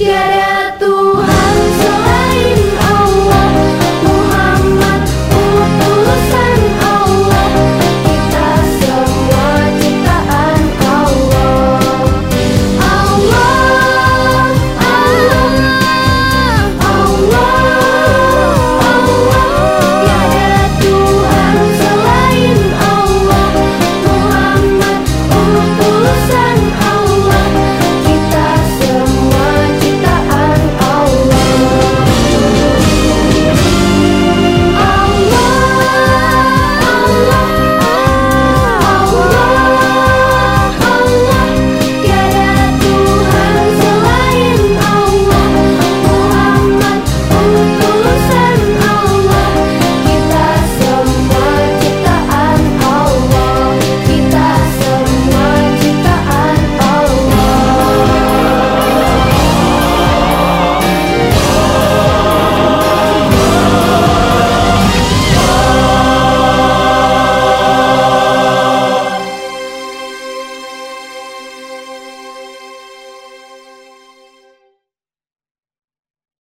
Yeah.